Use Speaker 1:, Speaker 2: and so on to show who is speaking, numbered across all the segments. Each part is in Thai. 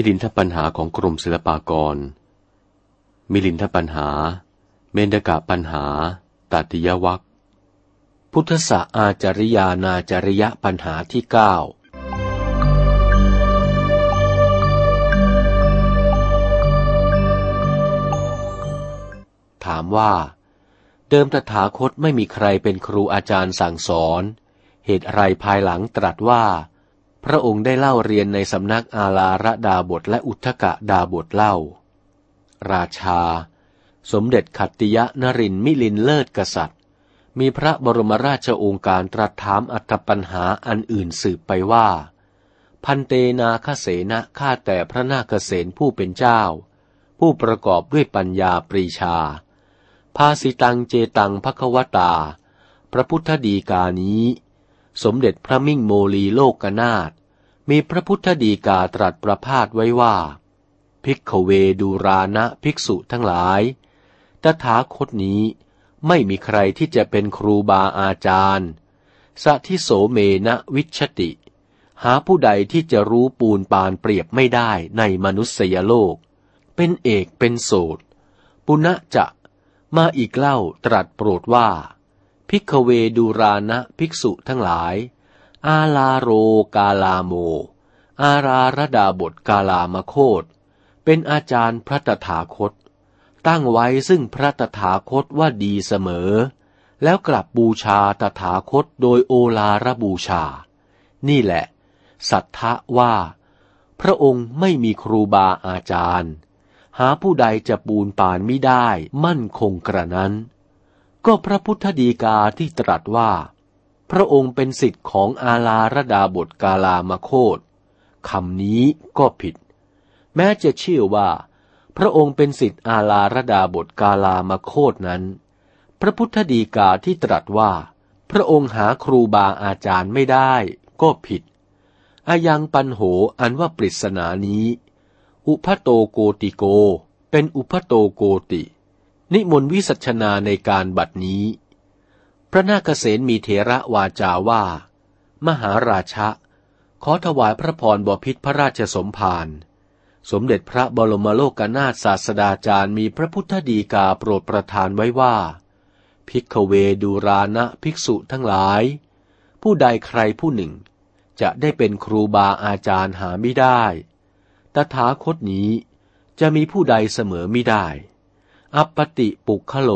Speaker 1: มิลินทปัญหาของกรมศิลปากร มิลินทปัญหา เมนกะปัญหา ตัติยวัค
Speaker 2: พุทธะอาจริยานาจริยปัญหาที่เก้าถามว่า เดิมตถาคตไม่มีใครเป็นครูอาจารย์สั่งสอน เหตุไรภายหลังตรัสว่า พระองค์ได้เล่าเรียนในสำนักอาลาระดาบทและอุทกะดาบทเล่า ราชา สมเด็จขัตติยะนรินมิลินเลิศกษัตริย์ มีพระบรมราชโองการตรัสถามอัตปัญหาอันอื่นสืบไปว่า พันเตนาคเสนะข้าแต่พระนาคเสนผู้เป็นเจ้า ผู้ประกอบด้วยปัญญาปรีชา ภาสิตังเจตังภควตา พระพุทธดีกานี้ สมเด็จพระมิ่งโมลีโลกนาถมีพระพุทธดีกาตรัสประพาสไว้ว่า ภิกขเวดูรานะภิกษุทั้งหลาย ตถาคตนี้ไม่มีใครที่จะเป็นครูบาอาจารย์ สัทิโสเมนะวิชติ หาผู้ใดที่จะรู้ปูนปานเปรียบไม่ได้ในมนุษยโลก เป็นเอกเป็นโสดปุณะจะมาอีกเล่าตรัสโปรดว่า ภิกขเวดูรานะภิกษุทั้งหลาย อาลาโรกาลาโม อาราระดาบทกาลามโคต เป็นอาจารย์พระตถาคต ตั้งไว้ซึ่งพระตถาคตว่าดีเสมอ แล้วกลับบูชาตถาคตโดยโอลาระบูชา นี่แหละ สัทธะว่า พระองค์ไม่มีครูบาอาจารย์ หาผู้ใดจะปูนปานไม่ได้มั่นคงกระนั้น ก็พระพุทธดีกาที่ตรัสว่า พระองค์เป็นสิทธิ์ของอาลาระดาบทกาลามโคตคำนี้ก็ผิด แม้จะเชื่อว่า พระองค์เป็นสิทธิ์อาลาระดาบทกาลามโคตนั้น พระพุทธดีกาที่ตรัสว่า พระองค์หาครูบาอาจารย์ไม่ได้ก็ผิดอายังปันโหอันว่าปริศนานี้ อุพโตโกติโก เป็นอุพโตโกติ นิมนต์วิสัชนาในการบัดนี้ พระนาคเษนมีเถระวาจาว่า มหาราชะ ขอถวายพระพรบพิษพระราชสมภารสมเด็จพระบรมโลกนาถศาสดาจารย์มีพระพุทธดีกาโปรดประทานไว้ว่า ภิกขเวดูรานะภิกษุทั้งหลาย ผู้ใดใครผู้หนึ่ง จะได้เป็นครูบาอาจารย์หาไม่ได้ ตถาคตนี้จะมีผู้ใดเสมอไม่ได้ อัปปติปุคโล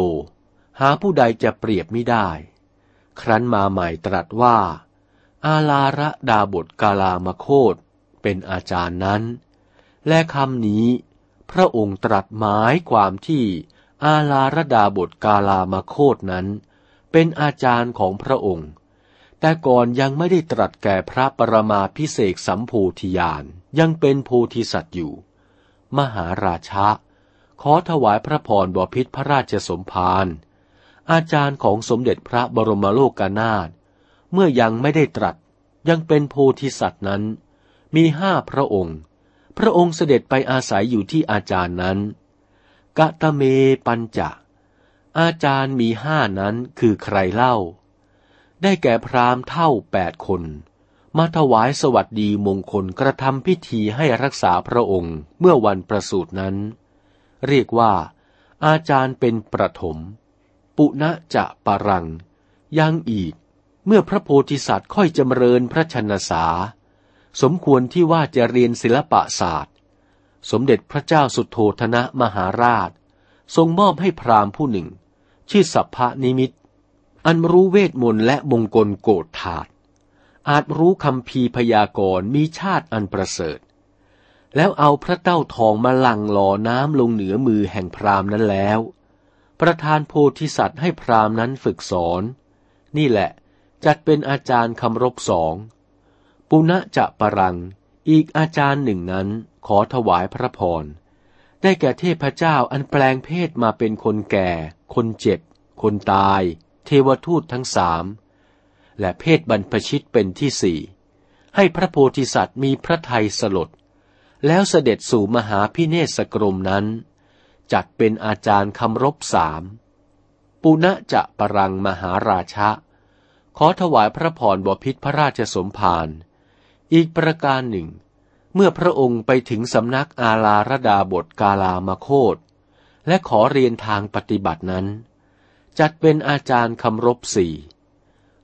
Speaker 2: หาผู้ใดจะเปรียบไม่ได้ ครั้นมาใหม่ตรัสว่า อาลาระดาบทกาลามโคตเป็นอาจารย์นั้น และคำนี้ พระองค์ตรัสหมายความที่อาลาระดาบทกาลามโคตนั้น เป็นอาจารย์ของพระองค์ แต่ก่อนยังไม่ได้ตรัสแก่พระปรมาพิเศษสัมโพธิญาณยังเป็นโพธิสัตว์อยู่ มหาราชะ ขอถวายพระพรบพิษพระราชสมภารอาจารย์ของสมเด็จพระบรมโลกานาถเมื่อยังไม่ได้ตรัสยังเป็นโพธิสัตว์นั้น มีห้าพระองค์ พระองค์เสด็จไปอาศัยอยู่ที่อาจารย์นั้น กะตะเมปัญจะ อาจารย์มีห้านั้นคือใครเล่า ได้แก่พราหมณ์เท่าแปดคน มาถวายสวัสดีมงคลกระทำพิธีให้รักษาพระองค์เมื่อวันประสูตินั้น เรียกว่า อาจารย์เป็นประถม ปุณะจะปรัง ยังอีก เมื่อพระโพธิสัตว์ค่อยจำเริญพระชันษา สมควรที่ว่าจะเรียนศิลปศาสตร์ สมเด็จพระเจ้าสุทโธทนะมหาราช ทรงมอบให้พราหมณ์ผู้หนึ่ง ชื่อสัพพมิตต อันรู้เวทมนต์และมงกลโกฏถาดอาจรู้คัมภีร์พยากรณ์มีชาติอันประเสริฐ แล้วเอาพระเต้าทองมาหลั่งหล่อน้ำลงเหนือมือแห่งพราหมณ์นั้นแล้ว ประธานโพธิสัตว์ให้พรามนั้นฝึกสอน นี่แหละจัดเป็นอาจารย์คำรบสองปุณะจะปรัง อีกอาจารย์หนึ่งนั้นขอถวายพระพร ได้แก่เทพเจ้าอันแปลงเพศมาเป็นคนแก่ คนเจ็บ คนตาย เทวทูตทั้งสามและเพศบรรพชิตเป็นที่สี่ให้พระโพธิสัตว์มีพระทัยสลด แล้วเสด็จสู่มหาพิเนศกรมนั้น จัดเป็นอาจารย์คำรบสาม ปุณะจะปรังมหาราชะ ขอถวายพระพรบพิษพระราชสมภาร อีกประการหนึ่ง เมื่อพระองค์ไปถึงสำนักอาลาระดาบทกาลามาโคตและขอเรียนทางปฏิบัตินั้น จัดเป็นอาจารย์คำรบสี่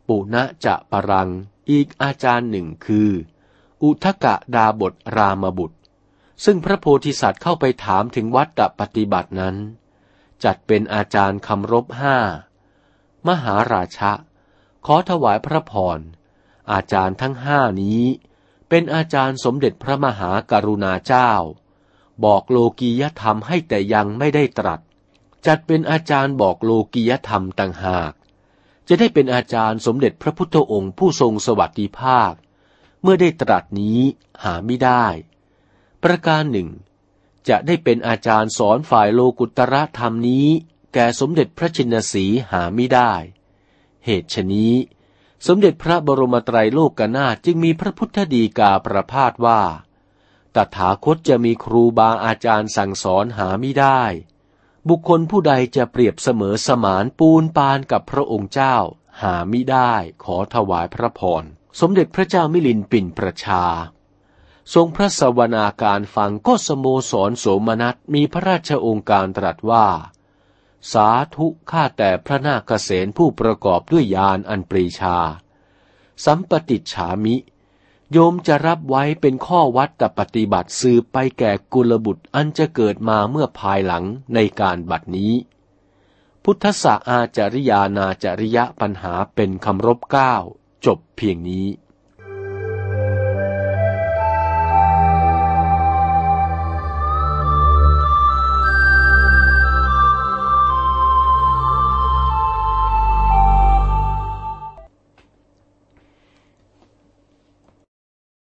Speaker 2: ปุณะจะปรังอีกอาจารย์หนึ่งคือ อุทกะดาบทรามบุตร ซึ่งพระโพธิสัตว์เข้าไปถามถึงวัดปฏิบัตินั้น จัดเป็นอาจารย์คำรบห้ามหาราชะ ขอถวายพระพร อาจารย์ทั้งห้านี้ เป็นอาจารย์สมเด็จพระมหากรุณาเจ้า บอกโลกียธรรมให้แต่ยังไม่ได้ตรัส จัดเป็นอาจารย์บอกโลกียธรรมต่างหาก จะได้เป็นอาจารย์สมเด็จพระพุทธองค์ผู้ทรงสวัสดิภาค เมื่อได้ตรัสนี้หาไม่ได้ ประการหนึ่ง จะได้เป็นอาจารย์สอนฝ่ายโลกุตระธรรมนี้ แก่สมเด็จพระชินสีหาไม่ได้ เหตุฉนี้ สมเด็จพระบรมไตรโลกนาถจึงมีพระพุทธดีกาประพาสว่า ตถาคตจะมีครูบาอาจารย์สั่งสอนหาไม่ได้ บุคคลผู้ใดจะเปรียบเสมอสมานปูนปานกับพระองค์เจ้า หาไมิได้ขอถวายพระพรสมเด็จพระเจ้ามิลินปินประชา ทรงพระสวนาการฟังก็สโมสรโสมนัสมีพระราชองค์การตรัสว่า สาธุข้าแต่พระนาคเษนผู้ประกอบด้วยยานอันปรีชา สัมปติฉามิ โยมจะรับไว้เป็นข้อวัดแต่ปฏิบัติสืบไปแก่กุลบุตรอันจะเกิดมาเมื่อภายหลังในการบัดนี้ พุทธศาอาจาริยานาจริยะปัญหาเป็นคำรบเก้าจบเพียงนี้